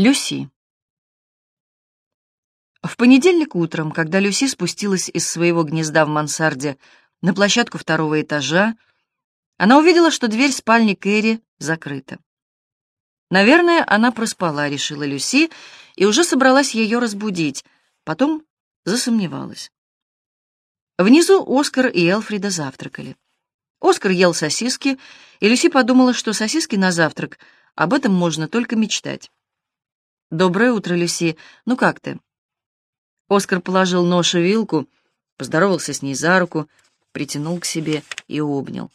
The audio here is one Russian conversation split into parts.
Люси. В понедельник утром, когда Люси спустилась из своего гнезда в мансарде на площадку второго этажа, она увидела, что дверь спальни Кэрри закрыта. Наверное, она проспала, решила Люси, и уже собралась ее разбудить, потом засомневалась. Внизу Оскар и Элфрида завтракали. Оскар ел сосиски, и Люси подумала, что сосиски на завтрак, об этом можно только мечтать. «Доброе утро, Люси. Ну как ты?» Оскар положил нож и вилку, поздоровался с ней за руку, притянул к себе и обнял.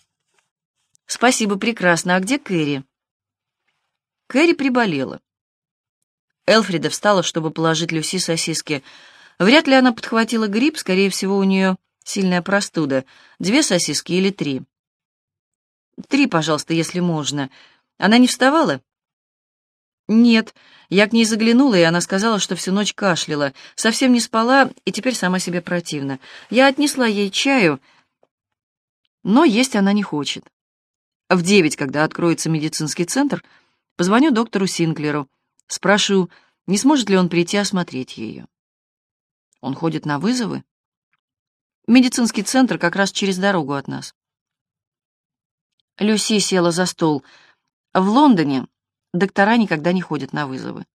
«Спасибо, прекрасно. А где Кэрри?» Кэрри приболела. Элфрида встала, чтобы положить Люси сосиски. Вряд ли она подхватила грипп, скорее всего, у нее сильная простуда. Две сосиски или три? Три, пожалуйста, если можно. Она не вставала? Нет, я к ней заглянула, и она сказала, что всю ночь кашляла, совсем не спала, и теперь сама себе противна. Я отнесла ей чаю, но есть она не хочет. В девять, когда откроется медицинский центр, позвоню доктору Синклеру, спрашиваю, не сможет ли он прийти осмотреть ее. Он ходит на вызовы? Медицинский центр как раз через дорогу от нас. Люси села за стол. В Лондоне доктора никогда не ходят на вызовы.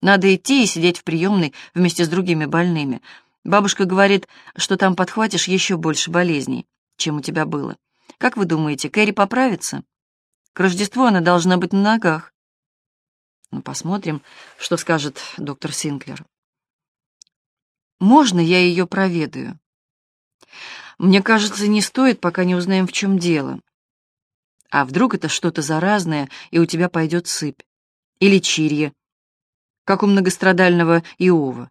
Надо идти и сидеть в приемной вместе с другими больными. Бабушка говорит, что там подхватишь еще больше болезней, чем у тебя было. Как вы думаете, Кэрри поправится? К Рождеству она должна быть на ногах. Ну, посмотрим, что скажет доктор Синклер. Можно я ее проведаю? Мне кажется, не стоит, пока не узнаем, в чем дело. А вдруг это что-то заразное, и у тебя пойдет сыпь? Или чирье, как у многострадального Иова?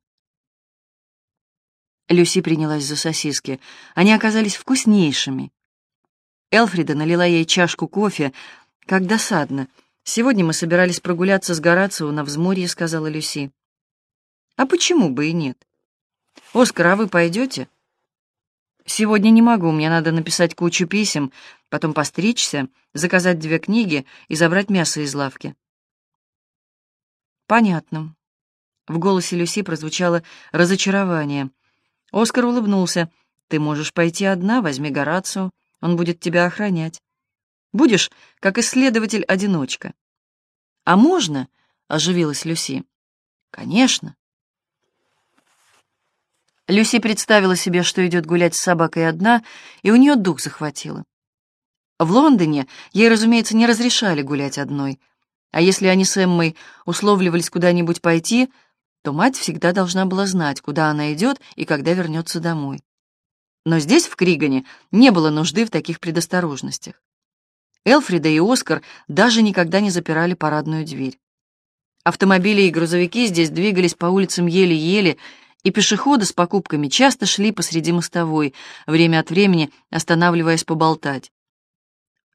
Люси принялась за сосиски. Они оказались вкуснейшими. Элфрида налила ей чашку кофе. «Как досадно. Сегодня мы собирались прогуляться с Горацио на взморье», — сказала Люси. «А почему бы и нет? Оскар, а вы пойдете?» «Сегодня не могу, мне надо написать кучу писем, потом постричься, заказать две книги и забрать мясо из лавки». «Понятно». В голосе Люси прозвучало разочарование. Оскар улыбнулся. «Ты можешь пойти одна, возьми Горацио, он будет тебя охранять. Будешь как исследователь-одиночка». «А можно?» — оживилась Люси. «Конечно». Люси представила себе, что идет гулять с собакой одна, и у нее дух захватило. В Лондоне ей, разумеется, не разрешали гулять одной, а если они с Эммой условливались куда-нибудь пойти, то мать всегда должна была знать, куда она идет и когда вернется домой. Но здесь, в Кригане, не было нужды в таких предосторожностях. Элфрида и Оскар даже никогда не запирали парадную дверь. Автомобили и грузовики здесь двигались по улицам еле-еле, и пешеходы с покупками часто шли посреди мостовой, время от времени останавливаясь поболтать.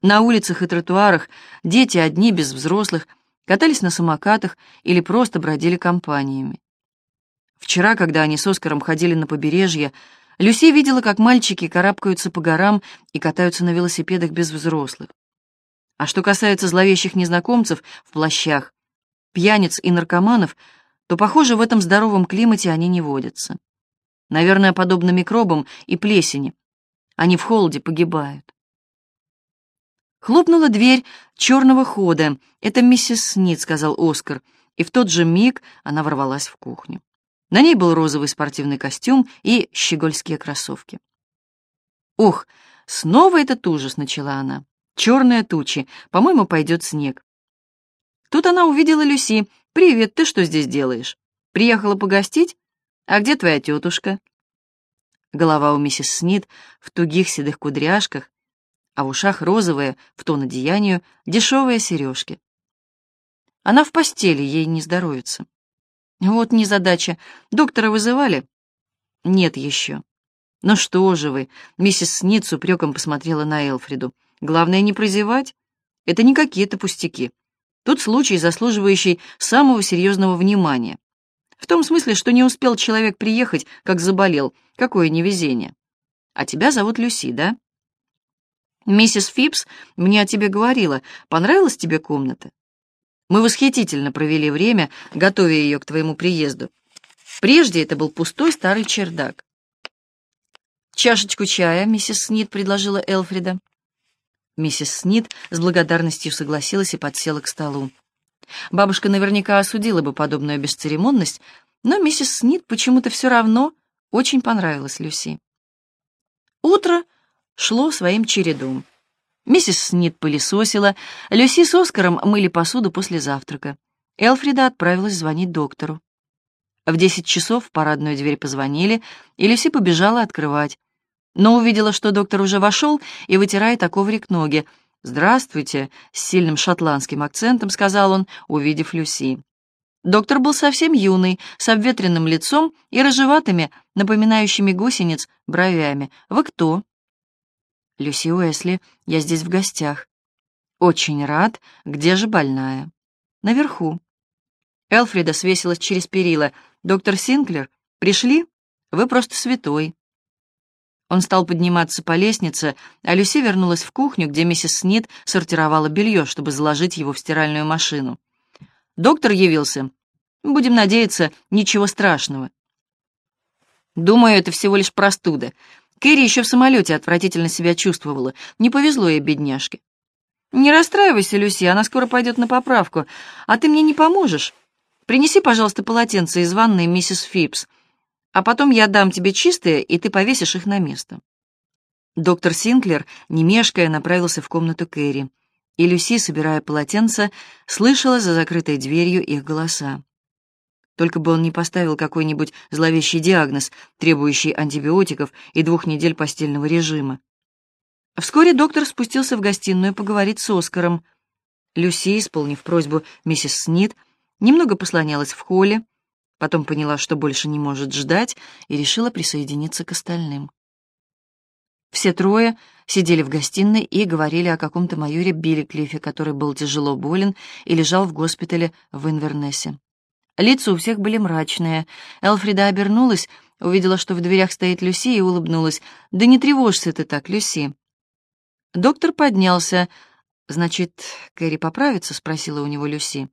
На улицах и тротуарах дети одни без взрослых катались на самокатах или просто бродили компаниями. Вчера, когда они с Оскаром ходили на побережье, Люси видела, как мальчики карабкаются по горам и катаются на велосипедах без взрослых. А что касается зловещих незнакомцев в плащах, пьяниц и наркоманов, то, похоже, в этом здоровом климате они не водятся. Наверное, подобно микробам и плесени. Они в холоде погибают. Хлопнула дверь черного хода. «Это миссис Снит», — сказал Оскар, и в тот же миг она ворвалась в кухню. На ней был розовый спортивный костюм и щегольские кроссовки. «Ух, снова этот ужас!» — начала она. «Черные тучи. По-моему, пойдет снег». Тут она увидела Люси. «Привет, ты что здесь делаешь? Приехала погостить? А где твоя тетушка?» Голова у миссис Снит в тугих седых кудряшках, а в ушах розовые, в тон одеянию, дешевые сережки. Она в постели, ей не здоровится. Вот незадача. Доктора вызывали? Нет еще. Ну что же вы, миссис Снит с упреком посмотрела на Элфриду. Главное не прозевать. Это не какие-то пустяки. Тут случай, заслуживающий самого серьезного внимания. В том смысле, что не успел человек приехать, как заболел. Какое невезение. А тебя зовут Люси, да? Миссис Фипс мне о тебе говорила. Понравилась тебе комната? Мы восхитительно провели время, готовя ее к твоему приезду. Прежде это был пустой старый чердак. «Чашечку чая, миссис Снит», — предложила Элфрида. Миссис Снит с благодарностью согласилась и подсела к столу. Бабушка наверняка осудила бы подобную бесцеремонность, но миссис Снит почему-то все равно очень понравилась Люси. Утро шло своим чередом. Миссис Снит пылесосила, Люси с Оскаром мыли посуду после завтрака. Элфрида отправилась звонить доктору. В десять часов в парадную дверь позвонили, и Люси побежала открывать. Но увидела, что доктор уже вошел и вытирает о коврик ноги. «Здравствуйте», — с сильным шотландским акцентом сказал он, увидев Люси. Доктор был совсем юный, с обветренным лицом и рыжеватыми, напоминающими гусениц, бровями. «Вы кто?» «Люси Уэсли, я здесь в гостях». «Очень рад. Где же больная?» «Наверху». Элфрида свесилась через перила. «Доктор Синклер, пришли? Вы просто святой». Он стал подниматься по лестнице, а Люси вернулась в кухню, где миссис Снит сортировала белье, чтобы заложить его в стиральную машину. Доктор явился. Будем надеяться, ничего страшного. Думаю, это всего лишь простуда. Кэрри еще в самолете отвратительно себя чувствовала. Не повезло ей, бедняжке. Не расстраивайся, Люси, она скоро пойдет на поправку. А ты мне не поможешь? Принеси, пожалуйста, полотенце из ванной миссис Фипс. А потом я дам тебе чистые, и ты повесишь их на место. Доктор Синклер, не мешкая, направился в комнату Кэрри и Люси, собирая полотенца, слышала за закрытой дверью их голоса. Только бы он не поставил какой-нибудь зловещий диагноз, требующий антибиотиков и двух недель постельного режима. Вскоре доктор спустился в гостиную поговорить с Оскаром. Люси, исполнив просьбу миссис Снит, немного послонялась в холле, потом поняла, что больше не может ждать, и решила присоединиться к остальным. Все трое сидели в гостиной и говорили о каком-то майоре Билликлифе, который был тяжело болен и лежал в госпитале в Инвернессе. Лица у всех были мрачные. Элфрида обернулась, увидела, что в дверях стоит Люси, и улыбнулась. «Да не тревожься ты так, Люси». Доктор поднялся. «Значит, Кэрри поправится?» — спросила у него Люси.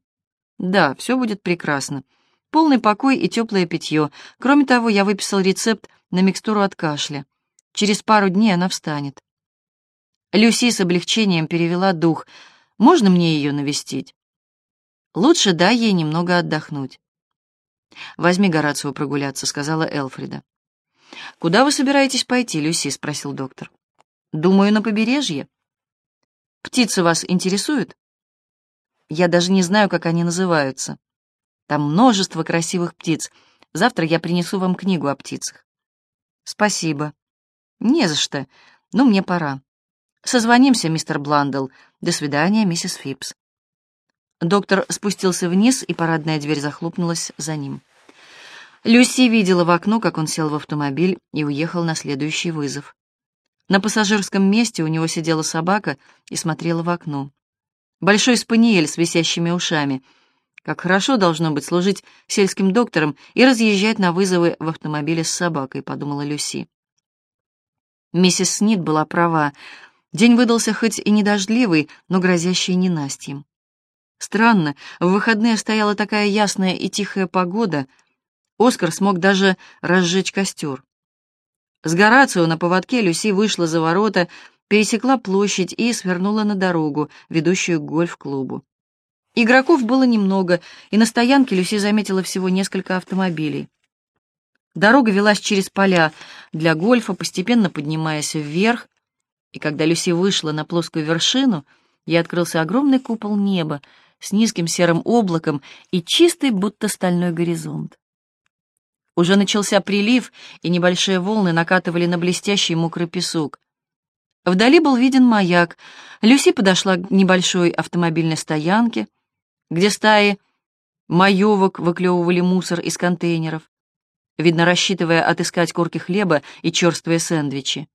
«Да, все будет прекрасно. Полный покой и теплое питье. Кроме того, я выписал рецепт на микстуру от кашля. Через пару дней она встанет. Люси с облегчением перевела дух. «Можно мне ее навестить?» «Лучше дай ей немного отдохнуть». «Возьми Горацио прогуляться», — сказала Элфрида. «Куда вы собираетесь пойти, Люси?» — спросил доктор. «Думаю, на побережье». «Птицы вас интересуют?» «Я даже не знаю, как они называются. Там множество красивых птиц. Завтра я принесу вам книгу о птицах». «Спасибо», «Не за что. Ну, мне пора. Созвонимся, мистер Бландл. До свидания, миссис Фипс». Доктор спустился вниз, и парадная дверь захлопнулась за ним. Люси видела в окно, как он сел в автомобиль и уехал на следующий вызов. На пассажирском месте у него сидела собака и смотрела в окно. Большой спаниель с висящими ушами. Как хорошо должно быть служить сельским доктором и разъезжать на вызовы в автомобиле с собакой, подумала Люси. Миссис Снит была права. День выдался хоть и не дождливый, но грозящий ненастьем. Странно, в выходные стояла такая ясная и тихая погода. Оскар смог даже разжечь костер. С Горацио на поводке Люси вышла за ворота, пересекла площадь и свернула на дорогу, ведущую к гольф-клубу. Игроков было немного, и на стоянке Люси заметила всего несколько автомобилей. Дорога велась через поля для гольфа, постепенно поднимаясь вверх, и когда Люси вышла на плоскую вершину, ей открылся огромный купол неба с низким серым облаком и чистый, будто стальной горизонт. Уже начался прилив, и небольшие волны накатывали на блестящий мокрый песок. Вдали был виден маяк. Люси подошла к небольшой автомобильной стоянке, где стаи маевок выклевывали мусор из контейнеров видно, рассчитывая отыскать корки хлеба и черствые сэндвичи.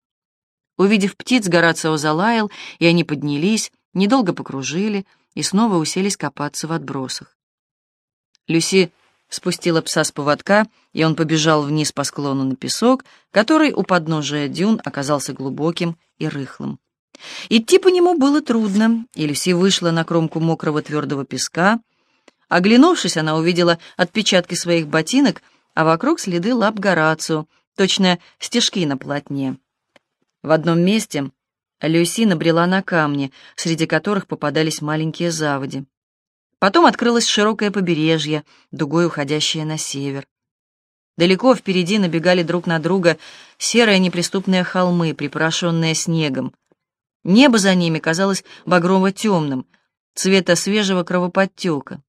Увидев птиц, Горацио залаял, и они поднялись, недолго покружили и снова уселись копаться в отбросах. Люси спустила пса с поводка, и он побежал вниз по склону на песок, который у подножия дюн оказался глубоким и рыхлым. Идти по нему было трудно, и Люси вышла на кромку мокрого твердого песка. Оглянувшись, она увидела отпечатки своих ботинок, а вокруг следы лап Горацио, точно стежки на полотне. В одном месте Люси набрела на камни, среди которых попадались маленькие заводи. Потом открылось широкое побережье, дугой уходящее на север. Далеко впереди набегали друг на друга серые неприступные холмы, припорошенные снегом. Небо за ними казалось багрово-темным, цвета свежего кровоподтека.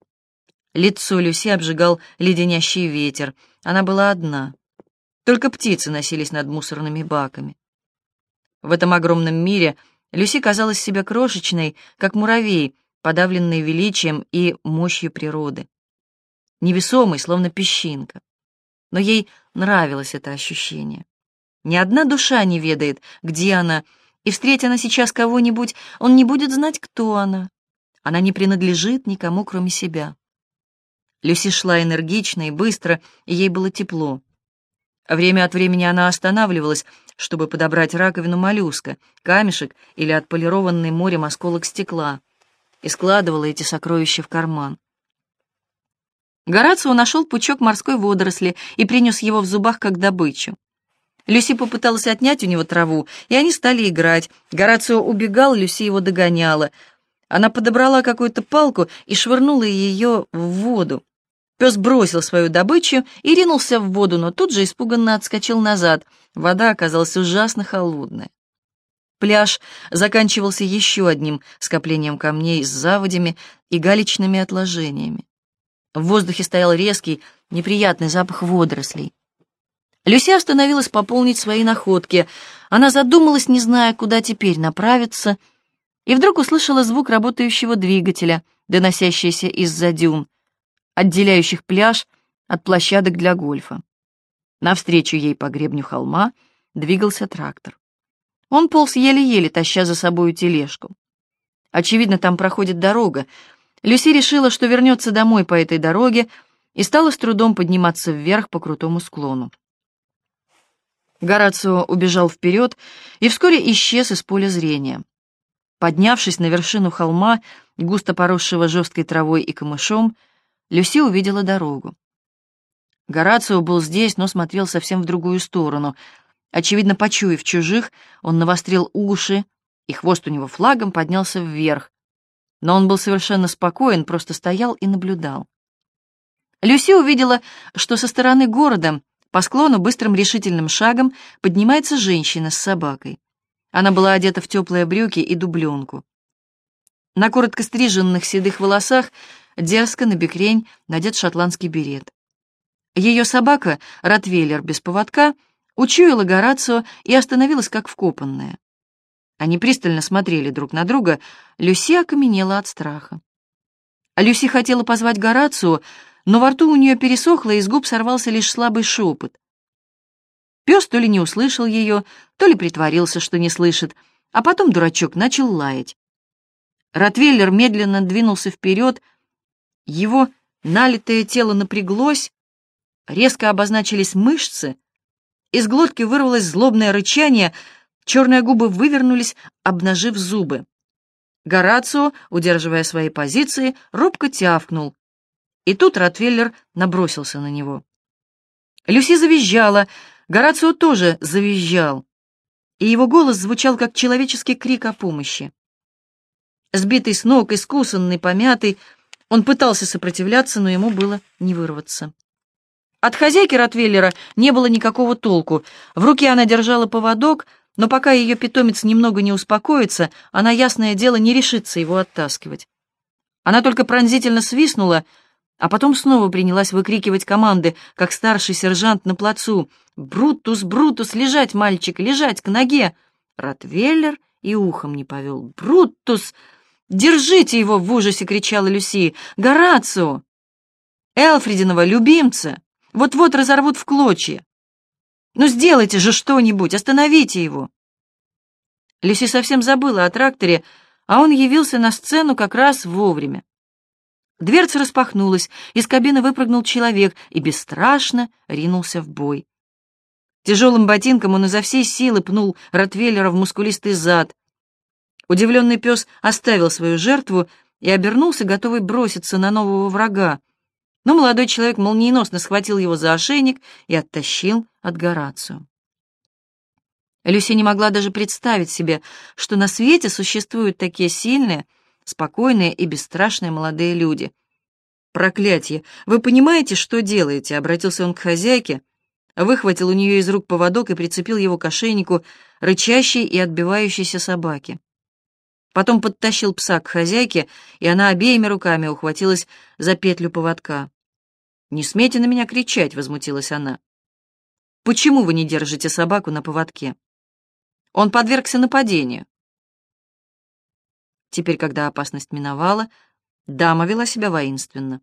Лицо Люси обжигал леденящий ветер. Она была одна. Только птицы носились над мусорными баками. В этом огромном мире Люси казалась себе крошечной, как муравей, подавленный величием и мощью природы. Невесомой, словно песчинка. Но ей нравилось это ощущение. Ни одна душа не ведает, где она, и встретя она сейчас кого-нибудь, он не будет знать, кто она. Она не принадлежит никому, кроме себя. Люси шла энергично и быстро, и ей было тепло. Время от времени она останавливалась, чтобы подобрать раковину моллюска, камешек или отполированный морем осколок стекла, и складывала эти сокровища в карман. Горацио нашел пучок морской водоросли и принес его в зубах как добычу. Люси попыталась отнять у него траву, и они стали играть. Горацио убегал, Люси его догоняла. Она подобрала какую-то палку и швырнула ее в воду. Пес бросил свою добычу и ринулся в воду, но тут же испуганно отскочил назад. Вода оказалась ужасно холодная. Пляж заканчивался еще одним скоплением камней с заводями и галечными отложениями. В воздухе стоял резкий, неприятный запах водорослей. Люси остановилась пополнить свои находки. Она задумалась, не зная, куда теперь направиться, и вдруг услышала звук работающего двигателя, доносящийся из-за дюн отделяющих пляж от площадок для гольфа. Навстречу ей по гребню холма двигался трактор. Он полз еле-еле, таща за собою тележку. Очевидно, там проходит дорога. Люси решила, что вернется домой по этой дороге, и стала с трудом подниматься вверх по крутому склону. Горацио убежал вперед и вскоре исчез из поля зрения. Поднявшись на вершину холма, густо поросшего жесткой травой и камышом, Люси увидела дорогу. Горацио был здесь, но смотрел совсем в другую сторону. Очевидно, почуяв чужих, он навострил уши, и хвост у него флагом поднялся вверх. Но он был совершенно спокоен, просто стоял и наблюдал. Люси увидела, что со стороны города по склону быстрым решительным шагом поднимается женщина с собакой. Она была одета в теплые брюки и дубленку. На коротко стриженных седых волосах Дерзко на бекрень надет шотландский берет. Ее собака, ротвейлер без поводка, учуяла Горацио и остановилась как вкопанная. Они пристально смотрели друг на друга, Люси окаменела от страха. Люси хотела позвать Горацио, но во рту у нее пересохло, и из губ сорвался лишь слабый шепот. Пес то ли не услышал ее, то ли притворился, что не слышит, а потом дурачок начал лаять. Ротвейлер медленно двинулся вперед, его налитое тело напряглось, резко обозначились мышцы, из глотки вырвалось злобное рычание, черные губы вывернулись, обнажив зубы. Горацио, удерживая свои позиции, робко тявкнул. И тут Ротвейлер набросился на него. Люси завизжала, Горацио тоже завизжал, и его голос звучал, как человеческий крик о помощи. Сбитый с ног, искусанный, помятый, он пытался сопротивляться, но ему было не вырваться. От хозяйки Ротвейлера не было никакого толку. В руке она держала поводок, но пока ее питомец немного не успокоится, она, ясное дело, не решится его оттаскивать. Она только пронзительно свистнула, а потом снова принялась выкрикивать команды, как старший сержант на плацу. «Брутус, Брутус, лежать, мальчик, лежать, к ноге!» Ротвейлер и ухом не повел. «Брутус!» «Держите его!» — в ужасе кричала Люси. «Горацио! Элфридинова любимца! Вот-вот разорвут в клочья! Ну сделайте же что-нибудь, остановите его!» Люси совсем забыла о тракторе, а он явился на сцену как раз вовремя. Дверца распахнулась, из кабины выпрыгнул человек и бесстрашно ринулся в бой. Тяжелым ботинком он изо всей силы пнул Ротвейлера в мускулистый зад. Удивленный пес оставил свою жертву и обернулся, готовый броситься на нового врага. Но молодой человек молниеносно схватил его за ошейник и оттащил от Горацию. Люси не могла даже представить себе, что на свете существуют такие сильные, спокойные и бесстрашные молодые люди. «Проклятье! Вы понимаете, что делаете?» — обратился он к хозяйке, выхватил у нее из рук поводок и прицепил его к ошейнику рычащей и отбивающейся собаки. Потом подтащил пса к хозяйке, и она обеими руками ухватилась за петлю поводка. «Не смейте на меня кричать!» — возмутилась она. «Почему вы не держите собаку на поводке?» Он подвергся нападению. Теперь, когда опасность миновала, дама вела себя воинственно.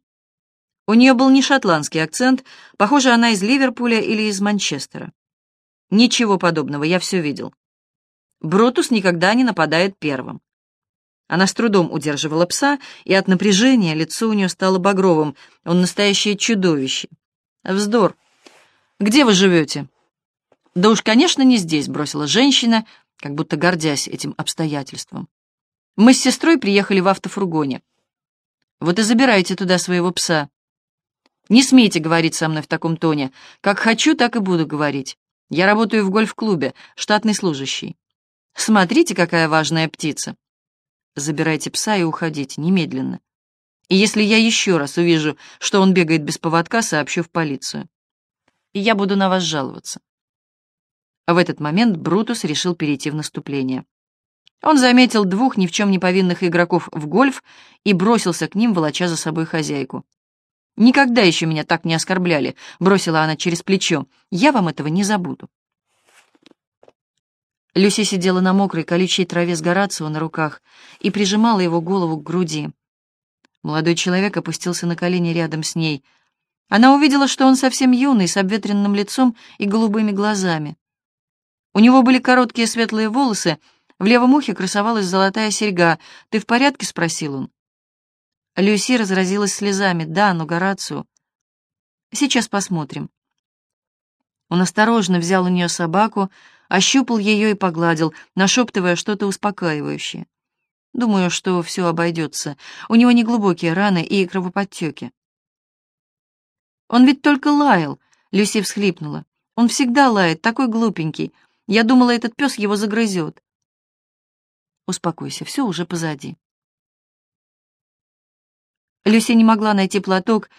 У нее был не шотландский акцент, похоже, она из Ливерпуля или из Манчестера. Ничего подобного, я все видел. Брутус никогда не нападает первым. Она с трудом удерживала пса, и от напряжения лицо у нее стало багровым. Он настоящее чудовище. Вздор. Где вы живете? «Да уж, конечно, не здесь», — бросила женщина, как будто гордясь этим обстоятельством. «Мы с сестрой приехали в автофургоне. Вот и забирайте туда своего пса. Не смейте говорить со мной в таком тоне. Как хочу, так и буду говорить. Я работаю в гольф-клубе, штатный служащий. Смотрите, какая важная птица. Забирайте пса и уходите немедленно. И если я еще раз увижу, что он бегает без поводка, сообщу в полицию. И я буду на вас жаловаться. В этот момент Брутус решил перейти в наступление. Он заметил двух ни в чем не повинных игроков в гольф и бросился к ним, волоча за собой хозяйку. «Никогда еще меня так не оскорбляли», — бросила она через плечо. «Я вам этого не забуду». Люси сидела на мокрой колючей траве с Горацио на руках и прижимала его голову к груди. Молодой человек опустился на колени рядом с ней. Она увидела, что он совсем юный, с обветренным лицом и голубыми глазами. У него были короткие светлые волосы, в левом ухе красовалась золотая серьга. «Ты в порядке?» — спросил он. Люси разразилась слезами. «Да, но Горацио...» «Сейчас посмотрим». Он осторожно взял у нее собаку, ощупал ее и погладил, нашептывая что-то успокаивающее. Думаю, что все обойдется. У него неглубокие раны и кровоподтеки. «Он ведь только лаял», — Люси всхлипнула. «Он всегда лает, такой глупенький. Я думала, этот пес его загрызет. Успокойся, все уже позади. Люси не могла найти платок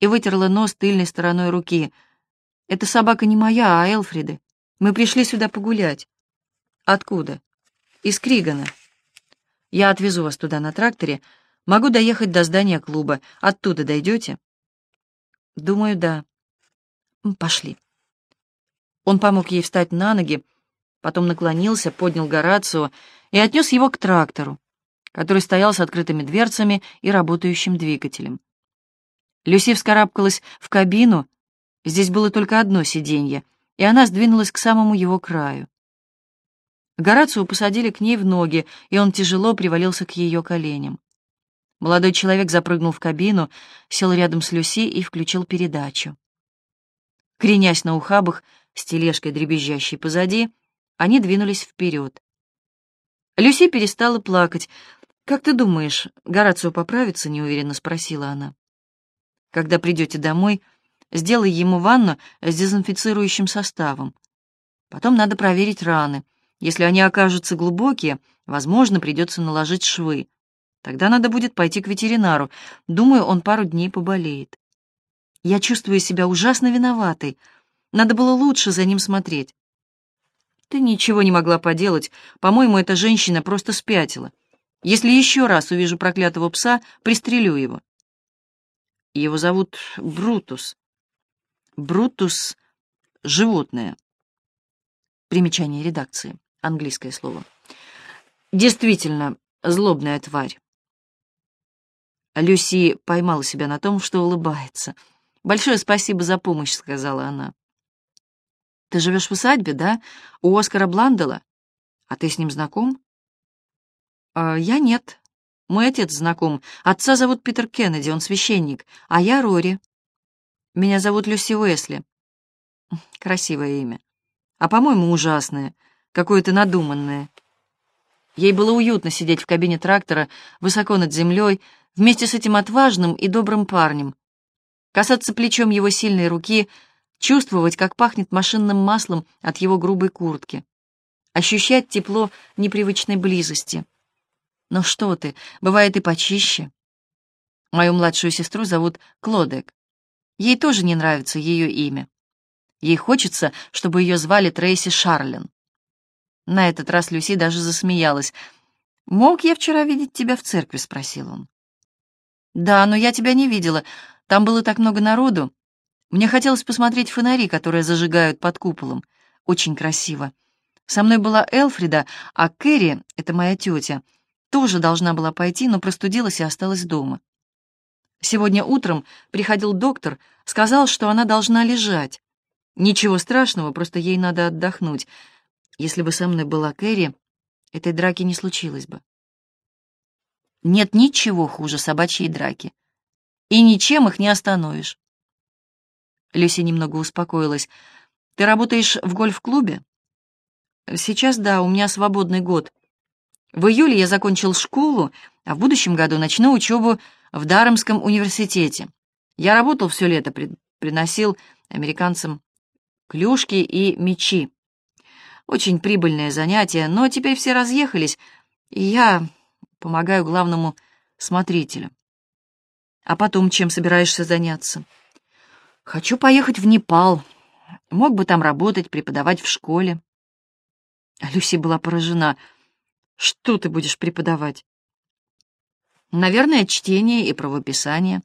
и вытерла нос тыльной стороной руки. «Эта собака не моя, а Элфриды. Мы пришли сюда погулять». «Откуда?» «Из Кригана. Я отвезу вас туда на тракторе. Могу доехать до здания клуба. Оттуда дойдете?» «Думаю, да». «Пошли». Он помог ей встать на ноги, потом наклонился, поднял Горацио и отнес его к трактору, который стоял с открытыми дверцами и работающим двигателем. Люси вскарабкалась в кабину, здесь было только одно сиденье, и она сдвинулась к самому его краю. Горацио посадили к ней в ноги, и он тяжело привалился к ее коленям. Молодой человек запрыгнул в кабину, сел рядом с Люси и включил передачу. Кренясь на ухабах с тележкой, дребезжащей позади, они двинулись вперед. Люси перестала плакать. «Как ты думаешь, Горацио поправится?» — неуверенно спросила она. «Когда придете домой, сделай ему ванну с дезинфицирующим составом. Потом надо проверить раны. Если они окажутся глубокие, возможно, придется наложить швы. Тогда надо будет пойти к ветеринару. Думаю, он пару дней поболеет. Я чувствую себя ужасно виноватой. Надо было лучше за ним смотреть. Ты ничего не могла поделать. По-моему, эта женщина просто спятила. Если еще раз увижу проклятого пса, пристрелю его. Его зовут Брутус. Брутус — животное. Примечание редакции. Английское слово. Действительно, злобная тварь. Люси поймала себя на том, что улыбается. «Большое спасибо за помощь», — сказала она. Ты живешь в усадьбе, да? У Оскара Бландела? А ты с ним знаком? А, я нет. Мой отец знаком. Отца зовут Питер Кеннеди, он священник, а я Рори. Меня зовут Люси Уэсли. Красивое имя. А, по-моему, ужасное. Какое-то надуманное. Ей было уютно сидеть в кабине трактора, высоко над землей, вместе с этим отважным и добрым парнем, касаться плечом его сильной руки, чувствовать, как пахнет машинным маслом от его грубой куртки, ощущать тепло непривычной близости. Но что ты, бывает и почище. Мою младшую сестру зовут Клодек. Ей тоже не нравится ее имя. Ей хочется, чтобы ее звали Трейси Шарлин. На этот раз Люси даже засмеялась. «Мог я вчера видеть тебя в церкви?» — спросил он. «Да, но я тебя не видела. Там было так много народу. Мне хотелось посмотреть фонари, которые зажигают под куполом. Очень красиво. Со мной была Элфрида, а Кэрри, это моя тетя, тоже должна была пойти, но простудилась и осталась дома. Сегодня утром приходил доктор, сказал, что она должна лежать. Ничего страшного, просто ей надо отдохнуть. Если бы со мной была Кэрри, этой драки не случилось бы. Нет ничего хуже собачьей драки. И ничем их не остановишь. Люси немного успокоилась. «Ты работаешь в гольф-клубе?» «Сейчас да, у меня свободный год. В июле я закончил школу, а в будущем году начну учебу в Дарамском университете. Я работал все лето, приносил американцам клюшки и мечи. Очень прибыльное занятие, но теперь все разъехались, и я помогаю главному смотрителю. А потом чем собираешься заняться? Хочу поехать в Непал. Мог бы там работать, преподавать в школе. Люси была поражена. Что ты будешь преподавать? Наверное, чтение и правописание.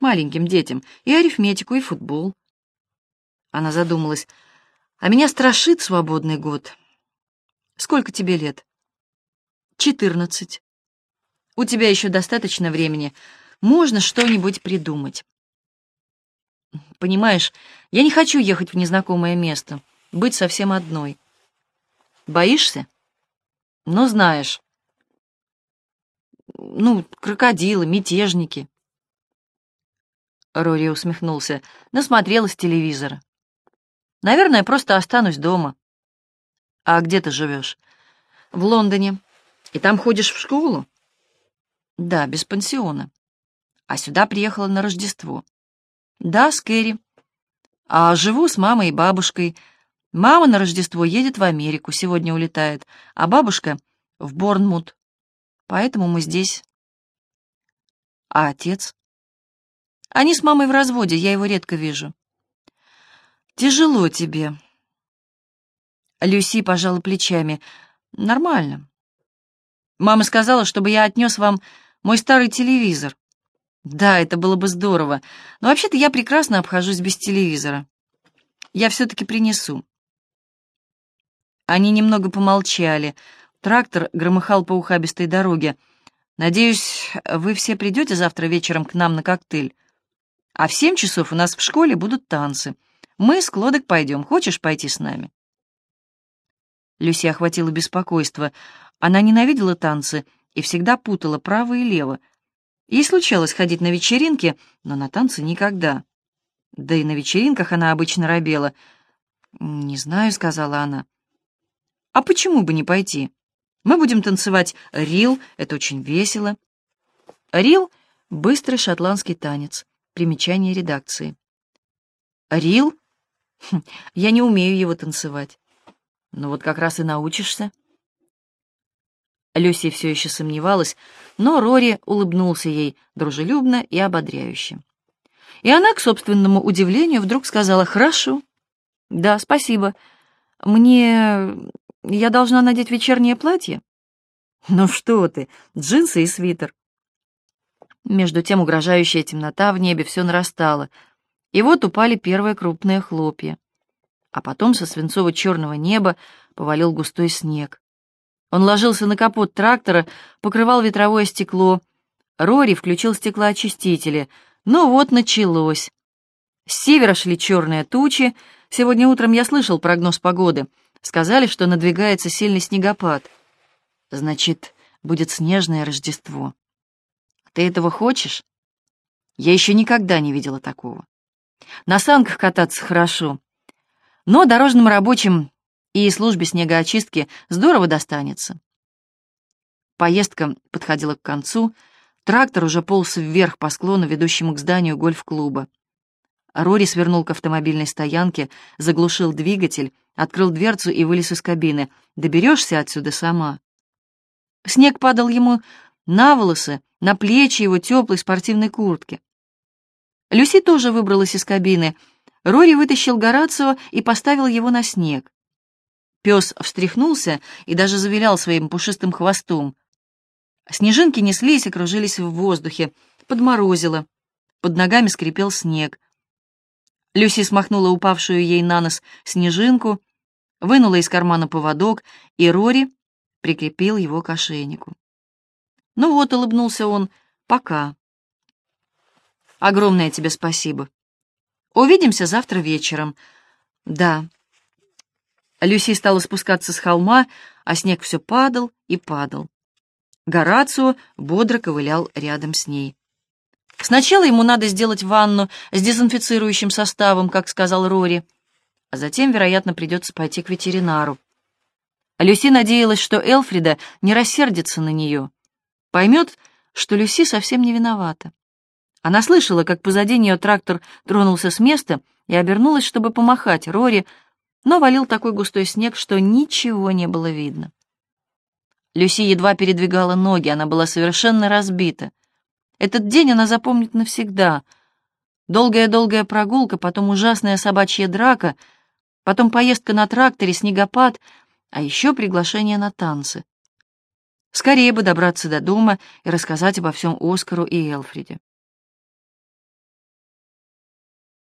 Маленьким детям. И арифметику, и футбол. Она задумалась. А меня страшит свободный год. Сколько тебе лет? Четырнадцать. У тебя еще достаточно времени. Можно что-нибудь придумать. Понимаешь, я не хочу ехать в незнакомое место, быть совсем одной. Боишься? Ну, знаешь. Ну, крокодилы, мятежники. Рори усмехнулся. Насмотрелась телевизора. Наверное, просто останусь дома. А где ты живешь? В Лондоне. И там ходишь в школу? Да, без пансиона. А сюда приехала на Рождество. Да, с Кэрри. А живу с мамой и бабушкой. Мама на Рождество едет в Америку, сегодня улетает, а бабушка — в Борнмут. Поэтому мы здесь. А отец? Они с мамой в разводе, я его редко вижу. Тяжело тебе. Люси пожала плечами. Нормально. Мама сказала, чтобы я отнес вам мой старый телевизор. Да, это было бы здорово. Но вообще-то я прекрасно обхожусь без телевизора. Я все-таки принесу. Они немного помолчали. Трактор громыхал по ухабистой дороге. «Надеюсь, вы все придете завтра вечером к нам на коктейль. А в семь часов у нас в школе будут танцы. Мы с Клодок пойдем. Хочешь пойти с нами?» Люси охватило беспокойство. Она ненавидела танцы и всегда путала право и лево — Ей случалось ходить на вечеринки, но на танцы никогда. Да и на вечеринках она обычно робела. «Не знаю», — сказала она. «А почему бы не пойти? Мы будем танцевать рил, это очень весело». Рил — быстрый шотландский танец. Примечание редакции. Рил? Хм, я не умею его танцевать. Ну вот как раз и научишься. Люси все еще сомневалась, но Рори улыбнулся ей дружелюбно и ободряюще. И она, к собственному удивлению, вдруг сказала «Хорошо». «Да, спасибо. Мне... я должна надеть вечернее платье?» «Ну что ты, джинсы и свитер». Между тем угрожающая темнота в небе все нарастала, и вот упали первые крупные хлопья. А потом со свинцово-черного неба повалил густой снег. Он ложился на капот трактора, покрывал ветровое стекло. Рори включил стеклоочистители. Ну вот началось. С севера шли черные тучи. Сегодня утром я слышал прогноз погоды. Сказали, что надвигается сильный снегопад. Значит, будет снежное Рождество. Ты этого хочешь? Я еще никогда не видела такого. На санках кататься хорошо. Но дорожным рабочим и службе снегоочистки здорово достанется. Поездка подходила к концу, трактор уже полз вверх по склону, ведущему к зданию гольф-клуба. Рори свернул к автомобильной стоянке, заглушил двигатель, открыл дверцу и вылез из кабины. «Доберешься отсюда сама?» Снег падал ему на волосы, на плечи его теплой спортивной куртки. Люси тоже выбралась из кабины. Рори вытащил Горацио и поставил его на снег. Пес встряхнулся и даже завилял своим пушистым хвостом. Снежинки неслись и кружились в воздухе. Подморозило. Под ногами скрипел снег. Люси смахнула упавшую ей на нос снежинку, вынула из кармана поводок, и Рори прикрепил его к ошейнику. «Ну вот», — улыбнулся он, — «пока». «Огромное тебе спасибо. Увидимся завтра вечером». «Да». Люси стала спускаться с холма, а снег все падал и падал. Горацио бодро ковылял рядом с ней. «Сначала ему надо сделать ванну с дезинфицирующим составом, как сказал Рори, а затем, вероятно, придется пойти к ветеринару. Люси надеялась, что Элфрида не рассердится на нее, поймет, что Люси совсем не виновата. Она слышала, как позади нее трактор тронулся с места и обернулась, чтобы помахать Рори, но валил такой густой снег, что ничего не было видно. Люси едва передвигала ноги, она была совершенно разбита. Этот день она запомнит навсегда. Долгая-долгая прогулка, потом ужасная собачья драка, потом поездка на тракторе, снегопад, а еще приглашение на танцы. Скорее бы добраться до дома и рассказать обо всем Оскару и Элфриде.